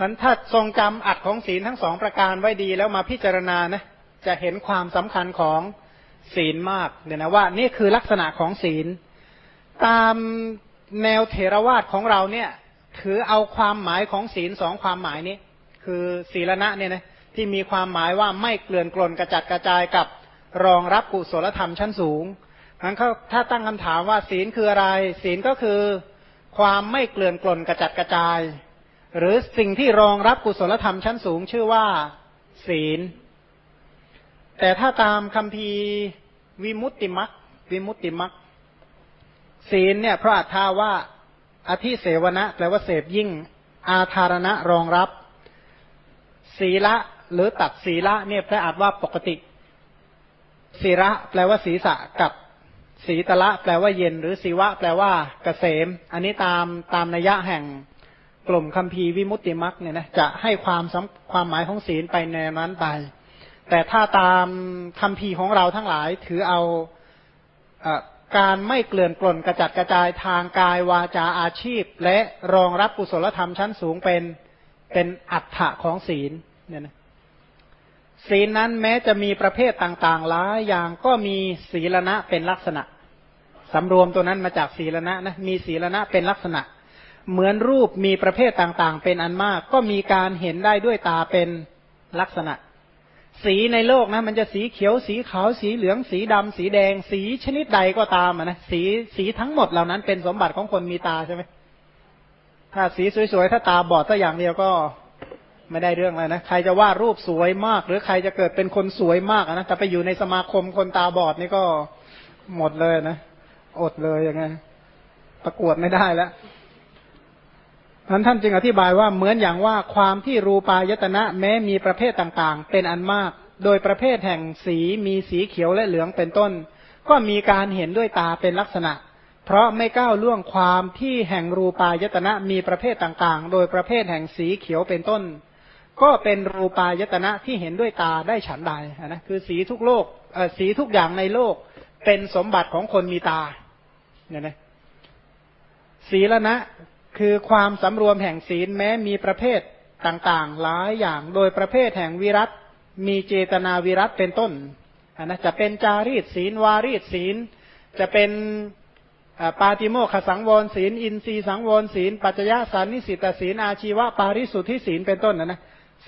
พันถ้าทรงจำอัดของศีลทั้งสองประการไว้ดีแล้วมาพิจารณานะจะเห็นความสำคัญของศีลมากเนี่ยนะว่านี่คือลักษณะของศีล ตามแนวเทรวาสของเราเนี่ย ถือเอาความหมายของศีลสองความหมายนี้ คือศีลณะเนี่ยนะที่มีความหมายว่าไม่เกลื่อนกลนกระจัดกระจายกับรองรับกุศลธรรมชั้นสูงนั้นเขาถ้าตั้งคำถามว่าศีลคืออะไร ศีลก็คือความไม่เกลื่อนกลนกระจัดกระจาย หรือสิ่งที่รองรับกุศลธรรมชั้นสูงชื่อว่าศีล แต่ถ้าตามคำพีวิมุตติมักวิมุตติมักศีลเนี่ยพระอัฏฐาว่าอธิเสวนะแปลว่าเสพยิ่ง อาธารณะรองรับ ศีละหรือตัดศีละเนี่ยพระอัฏว่าปกติ ศีระแปลว่าศีรษะกับศีตละ แปลว่าเย็น หรือศีวะ แปลว่าเกษม อันนี้ตามตามนัยยะแห่ง กลุ่มคัมภีร์วิมุตติมักเนี่ยนะจะให้ความความหมายของศีลไปในนั้นไป แต่ถ้าตามคัมภีร์ของเราทั้งหลายถือเอาอการไม่เกลื่อนกล่นกระจัดกระจายทางกายวาจาอาชีพ และรองรับกุศลธรรมชั้นสูงเป็นเป็นอัฏฐะของศีลเนี่ยนะศีลนั้นแม้จะมีประเภทต่างๆหลายอย่างก็มีศีลณะเป็นลักษณะสำรวมตัวนั้นมาจากศีลณะนะมีศีลณะเป็นลักษณะ เหมือนรูปมีประเภทต่างๆ เป็นอันมาก ก็มีการเห็นได้ด้วยตาเป็นลักษณะ สีในโลกนะมันจะสีเขียวสีขาวสีเหลืองสีดำสีแดง สีชนิดใดก็ตามนะสีสีทั้งหมดเหล่านั้นเป็นสมบัติของคนมีตาใช่ไหมถ้าสีสวยๆ ถ้าตาบอดสักอย่างเดียวก็ไม่ได้เรื่องแล้วนะใครจะวาดรูปสวยมาก หรือใครจะเกิดเป็นคนสวยมากนะแต่ไปอยู่ในสมาคมคนตาบอดนี่ก็หมดเลยนะอดเลยยังไงประกวดไม่ได้แล้ว ท่านท่านจึงอธิบายว่าเหมือนอย่างว่าความที่รูปายตนะแม้มีประเภทต่างๆ เป็นอันมาก โดยประเภทแห่งสีมีสีเขียวและเหลืองเป็นต้น ก็มีการเห็นด้วยตาเป็นลักษณะ เพราะไม่ก้าวล่วงความที่แห่งรูปายตนะมีประเภทต่างๆ โดยประเภทแห่งสีเขียวเป็นต้น ก็เป็นรูปายตนะที่เห็นด้วยตาได้ฉันใดนะคือสีทุกโลกสีทุกอย่างในโลกเป็นสมบัติของคนมีตาเนี่ยนะศีลนะ คือความสำรวมแห่งศีลแม้มีประเภทต่างๆ หลายอย่างโดยประเภทแห่งวิรัตมีเจตนาวิรัตเป็นต้นนะจะเป็นจารีตศีลวารีตศีล จะเป็นปาติโมขสังวรศีล อินทรีสังวรศีล ปัจจยสานิสิตศีลอาชีวะปาริสุทธิศีลเป็นต้นนะนะ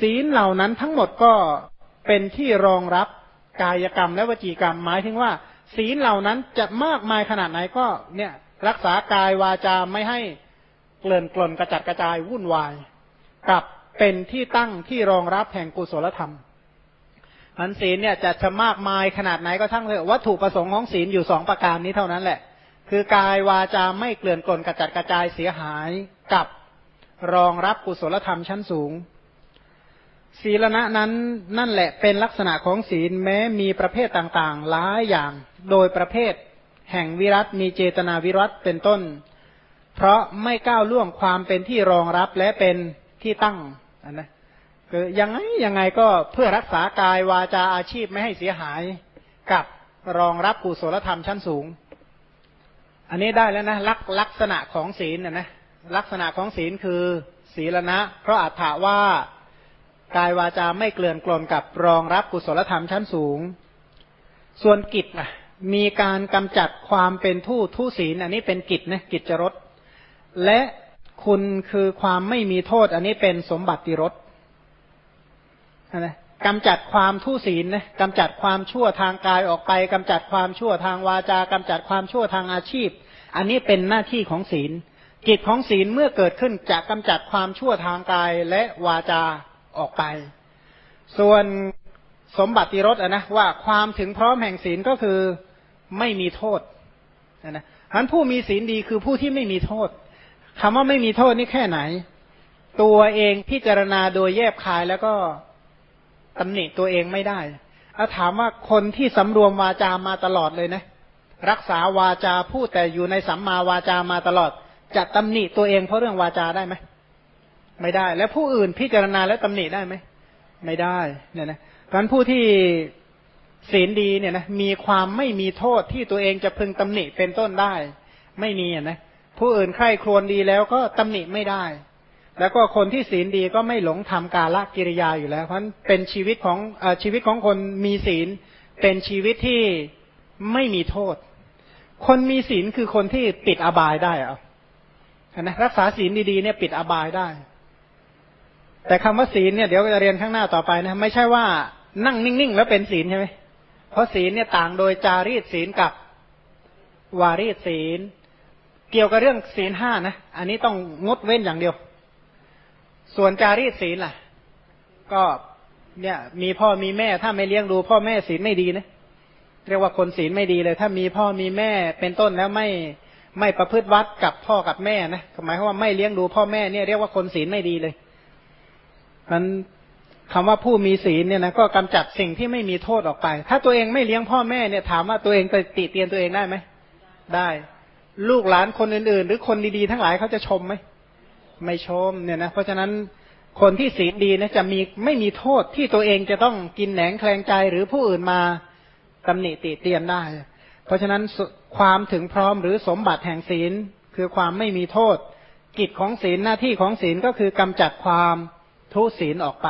ศีลเหล่านั้นทั้งหมดก็เป็นที่รองรับกายกรรมและวจีกรรมหมายถึงว่า ศีลเหล่านั้นจะมากมายขนาดไหนก็เนี่ยรักษากายวาจาไม่ให้ เกลื่อนกลนกระจัดกระจายวุ่นวาย กับเป็นที่ตั้งที่รองรับแห่งกุศลธรรมอันศีลเนี่ยจะจะมากมายขนาดไหนก็ทั้งเลยวัตถุประสงค์ของศีลอยู่สองประการนี้เท่านั้นแหละ คือกายวาจาไม่เกลื่อนกลนกระจัดกระจายเสียหายกับรองรับกุศลธรรมชั้นสูง ศีลณะนั้นนั่นแหละเป็นลักษณะของศีลแม้มีประเภทต่างๆ หลายอย่าง โดยประเภท แห่งวิรัตมีเจตนาวิรัตเป็นต้น เพราะไม่ก้าวล่วงความเป็นที่รองรับและเป็นที่ตั้งนนะคือยังไงยังไงก็เพื่อรักษากายวาจาอาชีพไม่ให้เสียหายกับรองรับกุศลธรรมชั้นสูง อันนี้ได้แล้วนะลักลักษณะของศีลนะนะลักษณะของศีลคือ ศีลนะ เพราะอัฏฐาว่ากายวาจาไม่เกลื่อนกลนกับรองรับกุศลธรรมชั้นสูง ส่วนกิจนะมีการกำจัดความเป็นทู่ทู่ศีล อันนี้เป็นกิจนะกิจจรส และคุณคือความไม่มีโทษ อันนี้เป็นสมบัติรสนะกำจัดความทุศีลนะกำจัดความชั่วทางกายออกไปกำจัดความชั่วทางวาจากำจัดความชั่วทางอาชีพ อันนี้เป็นหน้าที่ของศีลกิจของศีลเมื่อเกิดขึ้นจะกำจัดความชั่วทางกายและวาจาออกไป ส่วนสมบัติรสนะว่าความถึงพร้อมแห่งศีลก็คือไม่มีโทษนะฉันผู้มีศีลดีคือผู้ที่ไม่มีโทษ คำว่าไม่มีโทษนี่แค่ไหน ตัวเองพิจารณาโดยแยบคายแล้วก็ตำหนิตัวเองไม่ได้เอาถามว่าคนที่สำรวมวาจามาตลอดเลยนะ รักษาวาจาพูดแต่อยู่ในสัมมาวาจามาตลอด จะตำหนิตัวเองเพราะเรื่องวาจาได้ไหมไม่ได้ แล้วผู้อื่นพิจารณาแล้วตำหนิได้ไหมไม่ได้เนี่ยนะการผู้ที่ศีลดีเนี่ยนะมีความไม่มีโทษที่ตัวเองจะพึงตำหนิเป็นต้นได้ ไม่มีนะ ผู้อื่นใคร่ครวญดีแล้วก็ตำหนิไม่ได้ แล้วก็คนที่ศีลดีก็ไม่หลงทำกาละกิริยาอยู่แล้ว เพราะเป็นชีวิตของอชีวิตของคนมีศีลเป็นชีวิตที่ไม่มีโทษ คนมีศีลคือคนที่ปิดอบายได้อะนะรักษาศีลดีๆเนี่ยปิดอบายได้ แต่คำว่าศีลเนี่ยเดี๋ยวจะเรียนข้างหน้าต่อไปนะไม่ใช่ว่านั่งนิ่งๆ แล้วเป็นศีลใช่ไหมเพราะศีลเนี่ยต่างโดยจารีตศีลกับวารีตศีล เกี่ยวกับเรื่องศีลห้านะ อันนี้ต้องงดเว้นอย่างเดียว ส่วนจารีตศีลล่ะ ก็เนี่ย มีพ่อมีแม่ถ้าไม่เลี้ยงดู พ่อแม่ศีลไม่ดีนะเรียกว่าคนศีลไม่ดีเลย ถ้ามีพ่อมีแม่เป็นต้นแล้วไม่ไม่ประพฤติวัดกับพ่อกับแม่นะหมายความว่าไม่เลี้ยงดูพ่อแม่เนี่ยเรียกว่าคนศีลไม่ดีเลยมันคำว่าผู้มีศีลเนี่ยนะก็กำจัดสิ่งที่ไม่มีโทษออกไป ถ้าตัวเองไม่เลี้ยงพ่อแม่เนี่ยถามว่าตัวเองไปติเตียนตัวเองได้ไหมได้ ลูกหลานคนอื่นๆ หรือคนดีๆทั้งหลายเขาจะชมไหมไม่ชมเนี่ยนะเพราะฉะนั้นคนที่ศีลดีนะจะมีไม่มีโทษที่ตัวเองจะต้องกินแหนงแคลงใจหรือผู้อื่นมาตำหนิติเตียนได้ เพราะฉะนั้นความถึงพร้อมหรือสมบัติแห่งศีล คือความไม่มีโทษ กิจของศีลหน้าที่ของศีลก็คือกำจัดความทุศีลออกไป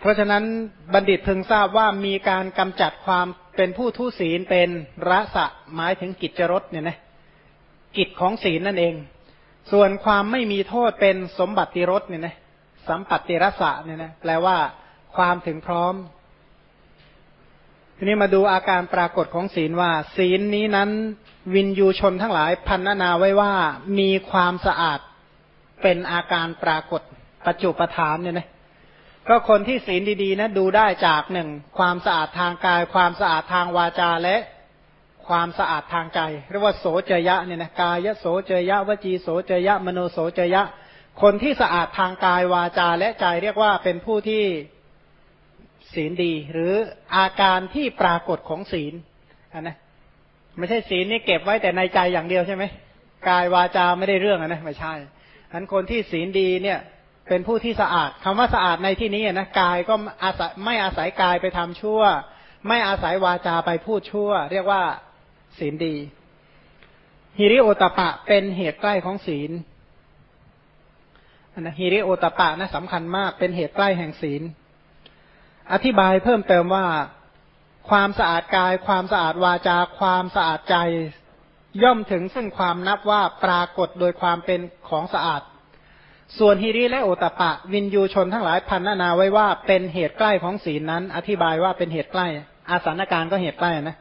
เพราะฉะนั้นบัณฑิตพึงทราบว่ามีการกำจัดความ เป็นผู้ทุศีลเป็นระสะหมายถึงกิจจรสเนี่ยนะกิจของศีลนั่นเอง ส่วนความไม่มีโทษเป็นสมบัติรสเนี่ยนะสัมปัติรสะเนี่ยนะแปลว่าความถึงพร้อม ทีนี้มาดูอาการปรากฏของศีลว่า ศีลนี้นั้นวินยูชนทั้งหลายพันนาไว้ว่ามีความสะอาดเป็นอาการปรากฏปัจจุปทานเนี่ยนะ ก็คนที่ศีลดีๆนะดูได้จากหนึ่งความสะอาดทางกาย ความสะอาดทางวาจาและความสะอาดทางใจเรียกว่าโสเจยะเนี่ยนะกายโสเจยะวจีโสเจยะ มโนโสเจยะ คนที่สะอาดทางกายวาจาและใจเรียกว่าเป็นผู้ที่ศีลดี หรืออาการที่ปรากฏของศีลนนะไม่ใช่ศีลนี่เก็บไว้แต่ในใจอย่างเดียวใช่ไหมกายวาจาไม่ได้เรื่องนะไม่ใช่อันคนที่ศีลดีเนี่ย เป็นผู้ที่สะอาดคำว่าสะอาดในที่นี้นะกายก็อาศัยไม่อาศัยกายไปทำชั่ว ไม่อาศัยวาจาไปพูดชั่ว เรียกว่าศีลดีฮิริโอตปะเป็นเหตุใกล้ของศีลนะฮิริโอตปะนะสำคัญมากเป็นเหตุใกล้แห่งศีล อธิบายเพิ่มเติมว่าความสะอาดกาย ความสะอาดวาจา ความสะอาดใจ ย่อมถึงซึ่งความนับว่าปรากฏโดยความเป็นของสะอาด ส่วนฮิริและโอตปะ วินยูชนทั้งหลายพันนานาไว้ว่าเป็นเหตุใกล้ของศีลนั้น อธิบายว่าเป็นเหตุใกล้ อาสานการก็เหตุใกล้นะ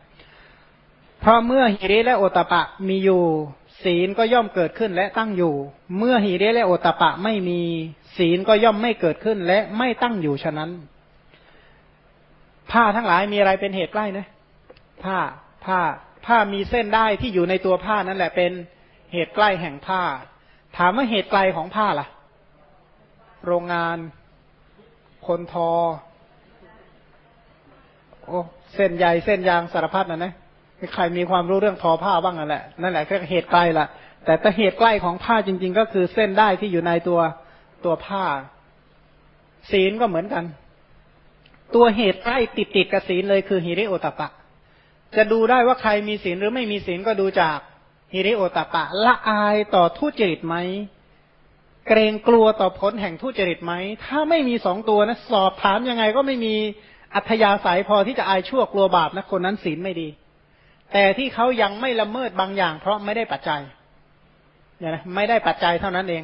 เพราะเมื่อฮิริและโอตปะมีอยู่ศีลก็ย่อมเกิดขึ้นและตั้งอยู่ เมื่อฮิริและโอตปะไม่มีศีลก็ย่อมไม่เกิดขึ้นและไม่ตั้งอยู่ฉะนั้น ผ้าทั้งหลายมีอะไรเป็นเหตุใกล้นะผ้าผ้าผ้ามีเส้นได้ที่อยู่ในตัวผ้านั่นแหละเป็นเหตุใกล้แห่งผ้า ถามว่าเหตุไกลของผ้าล่ะ โรงงาน คนทอ โอ้เส้นใหญ่เส้นยางสารพัดนะนะใครมีความรู้เรื่องทอผ้าบ้างนั่นแหละนั่นแหละแค่เหตุไกล้ละแต่แต่เหตุใกล้ของผ้าจริง ๆ ก็คือเส้นได้ที่อยู่ในตัวตัวผ้า ศีลก็เหมือนกัน ตัวเหตุใกล้ติดติดกับศีลเลยคือฮิริโอตปะ จะดูได้ว่าใครมีศีลหรือไม่มีศีลก็ดูจากฮิริโอตปะ ละอายต่อทุจริตไหม เกรงกลัวต่อผลแห่งทุจริตไหม ถ้าไม่มีสองตัวนะ สอบถามยังไงก็ไม่มีอัธยาศัยพอที่จะอายชั่วกลัวบาปนะคนนั้นศีลไม่ดี แต่ที่เขายังไม่ละเมิดบางอย่าง เพราะไม่ได้ปัจจัยเนี่ยนะไม่ได้ปัจจัยเท่านั้นเอง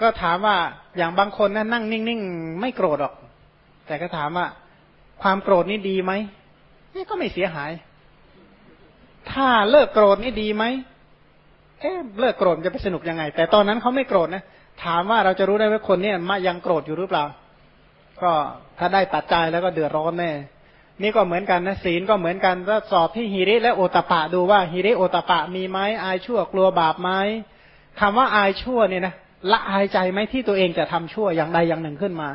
ก็ถามว่าอย่างบางคนนะนั่งนิ่งๆ ไม่โกรธหรอก แต่ก็ถามว่า ความโกรธนี่ดีไหมนี่ก็ไม่เสียหาย ถ้าเลิกโกรธนี่ดีไหม เอ๊ะเลิกโกรธจะไปสนุกยังไง แต่ตอนนั้นเขาไม่โกรธนะถามว่าเราจะรู้ได้ว่าคนเนี่ยมายังโกรธอยู่หรือเปล่า ก็ถ้าได้ตัดใจแล้วก็เดือดร้อนแน่นี่ก็เหมือนกันนะศีลก็เหมือนกันถ้าสอบที่ฮิริและโอตปะดูว่าฮิริโอตปะมีไหมอายชั่วกลัวบาปไหมคำว่าอายชั่วเนี่ยนะละอายใจไหมที่ตัวเองจะทำชั่วอย่างใดอย่างหนึ่งขึ้นมา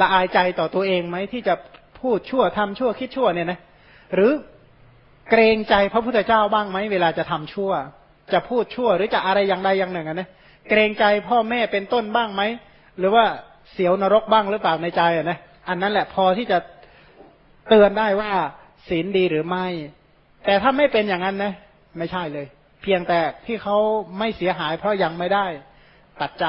ละอายใจต่อตัวเองไหมที่จะพูดชั่วทำชั่วคิดชั่วเนี่ยนะหรือเกรงใจพระพุทธเจ้าบ้างไหมเวลาจะทำชั่ว จะพูดชั่วหรือจะอะไรอย่างใดอย่างหนึ่งนะเกรงใจพ่อแม่เป็นต้นบ้างไหมหรือว่าเสียวนรกบ้างหรือเปล่าในใจอะนะอันนั้นแหละพอที่จะเตือนได้ว่าศีลดีหรือไม่ แต่ถ้าไม่เป็นอย่างนั้นนะ ไม่ใช่เลย เพียงแต่ที่เขาไม่เสียหายเพราะยังไม่ได้ตัดใจ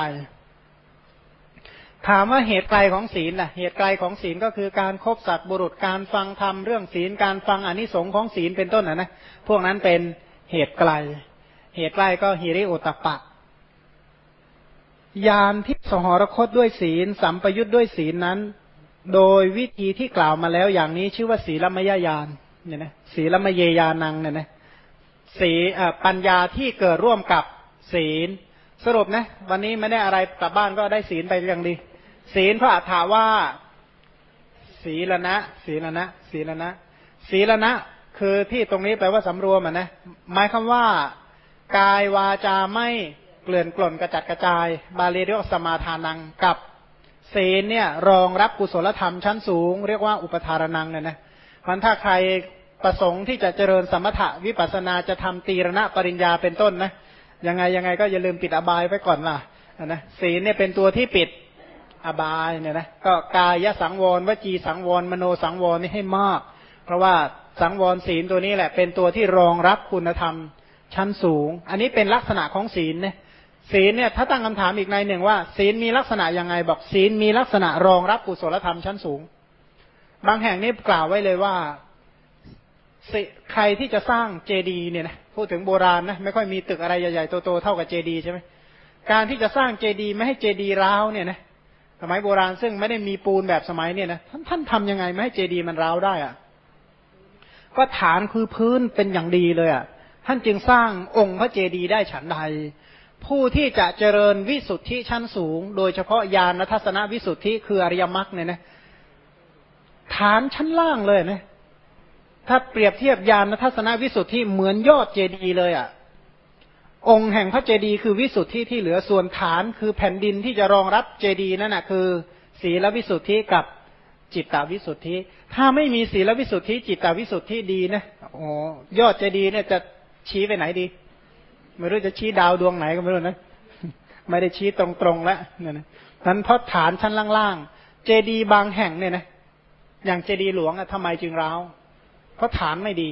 ถามว่าเหตุไกลของศีลล่ะ เหตุไกลของศีลก็คือการครบสัตว์บุรุษการฟังธรรมเรื่องศีลการฟังอนิสงค์ของศีลเป็นต้นนะนะพวกนั้นเป็นเหตุไกล เหตุใกล้ก็ฮิริโอตปะ ยานที่สหรคตด้วยศีล สัมปยุทธ์ด้วยศีลนั้น โดยวิธีที่กล่าวมาแล้วอย่างนี้ชื่อว่าศีลมยญาณเนี่ยนะศีลมเยยานังเนี่ยนะศีปัญญาที่เกิดร่วมกับศีล สรุปนะ วันนี้ไม่ได้อะไรกลับบ้านก็ได้ศีลไปอย่างดี ศีลพระอัฏฐาว่า ศีลนะ ศีลนะ ศีลนะ ศีลนะ คือที่ตรงนี้แปลว่าสำรวมอะนะหมายคำว่า กายวาจาไม่เกลื่อนกล่นกระจัดกระจาย บาลีเรียกสมาทานังกับศีลเนี่ยรองรับกุศลธรรมชั้นสูง เรียกว่าอุปทารนังเนี่ยนะมันถ้าใครประสงค์ที่จะเจริญสมถะวิปัสนาจะทำตีรณะปริญญาเป็นต้นนะยังไงยังไงก็อย่าลืมปิดอบายไว้ก่อนล่ะนะศีลเนี่ยเป็นตัวที่ปิดอบายเนี่ยนะก็กายสังวรวจีสังวรมโนสังวรนี่ให้มาก เพราะว่าสังวรศีลตัวนี้แหละ เป็นตัวที่รองรับคุณธรรม ชั้นสูง อันนี้เป็นลักษณะของศีลเนี่ยศีลเนี่ยถ้าตั้งคำถามอีกในหนึ่งว่า ศีลมีลักษณะยังไงบอกศีลมีลักษณะรองรับกุศลธรรมชั้นสูง บางแห่งนี้กล่าวไว้เลยว่าใครที่จะสร้างเจดีเนี่ยนะพูดถึงโบราณนะไม่ค่อยมีตึกอะไรใหญ่ๆโตๆเท่ากับเจดีใช่ไหมการที่จะสร้างเจดีไม่ให้เจดีร้าวเนี่ยนะสมัยโบราณซึ่งไม่ได้มีปูนแบบสมัยเนี่ยนะท่านท่านทำยังไงไม่ให้เจดีมันร้าวได้อะ่ะก็ฐานคือพื้นเป็นอย่างดีเลยอะ่ะ ท่านจึงสร้างองค์พระเจดีย์ได้ฉันใด ผู้ที่จะเจริญวิสุทธิชั้นสูง โดยเฉพาะญาณทัศนวิสุทธิคืออริยมรรคเนี่ยนะฐานชั้นล่างเลยนะถ้าเปรียบเทียบญาณทัศนวิสุทธิเหมือนยอดเจดีย์เลยอะ่ะ องค์แห่งพระเจดีย์คือวิสุทธิที่เหลือส่วนฐานคือแผ่นดินที่จะรองรับเจดีย์นั่นนะคือศีลวิสุทธิกับจิตตวิสุทธิ ถ้าไม่มีศีลวิสุทธิ จิตตวิสุทธิดีนะโอ้ยอดเจดีย์เนี่ยจะ ชี้ไปไหนดี ไม่รู้จะชี้ดาวดวงไหนก็ไม่รู้นะไม่ได้ชี้ตรงๆแล้วเนี่ยนะนั้นเพราะฐานชั้นล่างๆ เจดีย์บางแห่งเนี่ยนะอย่างเจดีย์หลวงอะทำไมจึงร้าวเพราะฐานไม่ดี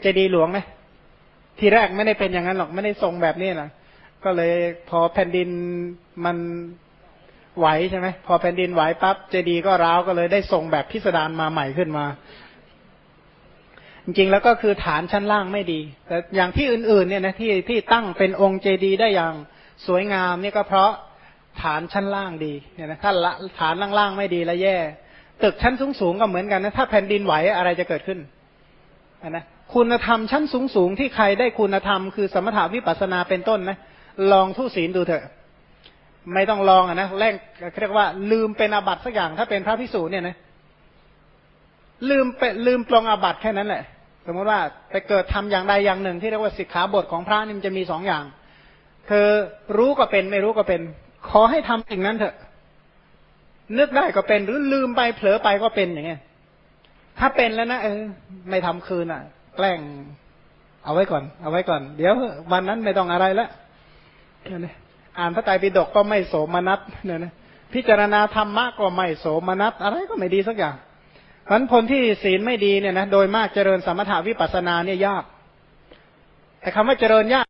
เจดีย์หลวงไหมทีแรกไม่ได้เป็นอย่างนั้นหรอกไม่ได้ทรงแบบนี้นะก็เลยพอแผ่นดินมันไหวใช่ไหมพอแผ่นดินไหวปั๊บเจดีย์ก็ร้าวก็เลยได้ทรงแบบพิสดารมาใหม่ขึ้นมา จริงๆแล้วก็คือฐานชั้นล่างไม่ดี แต่อย่างที่อื่นๆเนี่ยนะที่ที่ตั้งเป็นองค์เจดีย์ได้อย่างสวยงามเนี่ยก็เพราะฐานชั้นล่างดีเนี่ยนะถ้าฐานล่างๆไม่ดีแล้วแย่ ตึกชั้นสูงสูงก็เหมือนกันนะถ้าแผ่นดินไหวอะไรจะเกิดขึ้นนะคุณธรรมชั้นสูงสูงที่ใครได้คุณธรรมคือสมถาวิปัสนาเป็นต้นนะลองทุศีลดูเถอะ ไม่ต้องลองอะนะแรกเรียกว่า ลืมเป็นอาบัตสักอย่างถ้าเป็นพระพิสูจน์เนี่ยนะลืมไปลืมปลงอาบัตแค่นั้นแหละ มมติว่าไปเกิดทำอย่างใดอย่างหนึ่ง ที่เรียกว่าสิกขาบทของพระนี่มันจะมีสองอย่าง คือรู้ก็เป็นไม่รู้ก็เป็น ขอให้ทำสิ่งนั้นเถอะ นึกได้ก็เป็นหรือลืมไปเผลอไปก็เป็นอย่างเงี้ยถ้าเป็นแล้วนะเออ ไม่ทำคืนอะ แกล้ง เอาไว้ก่อน เอาไว้ก่อน เดี๋ยววันนั้นไม่ต้องอะไรแล้วเนี่ยอ่านพระไตรปิฎกก็ไม่โสมนัสเนี่ยนะพิจารณาธรรมะก็ไม่โสมนัสอะไรก็ไม่ดีสักอย่าง เพราะคนที่ศีลไม่ดีเนี่ยนะโดยมากเจริญสมถาวิปัสสนาเนี่ยยาก แต่คำว่าเจริญยาก